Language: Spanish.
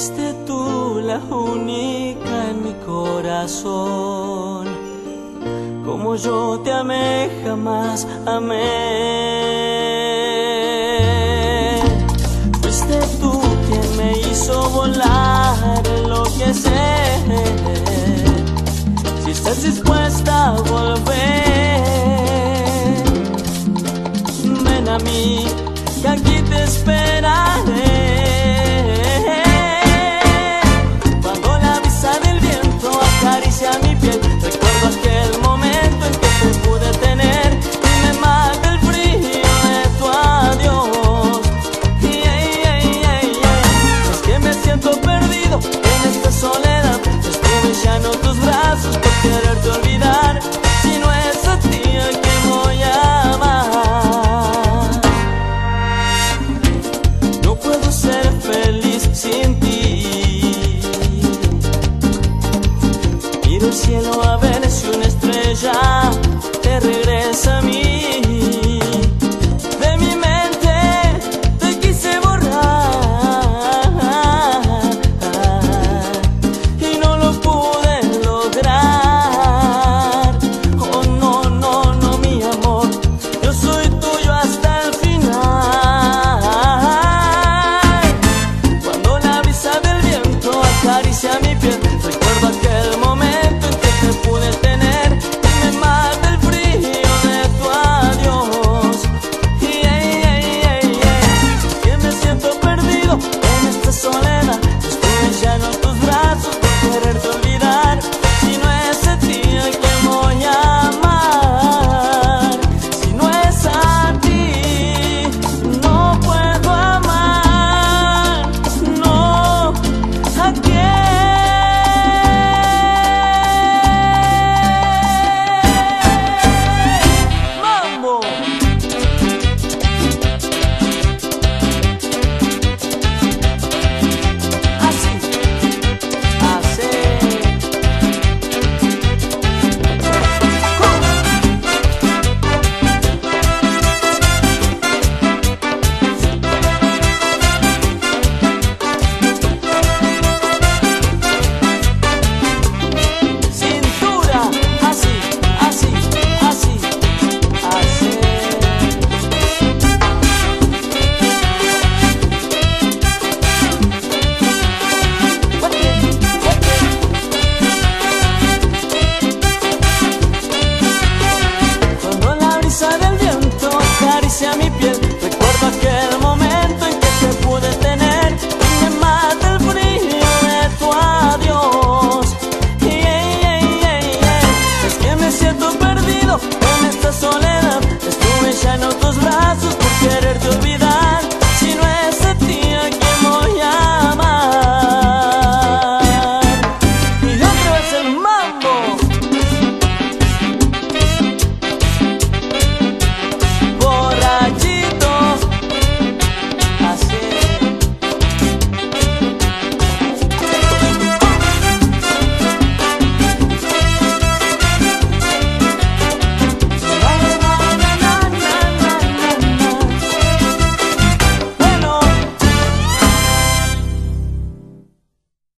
fuiste tú la única en mi corazón. Como yo te amé, jamás amé. Fuiste tú quien me hizo volar, lo que sé. Si estás dispuesta a volver, ven a mí. cielo a ver.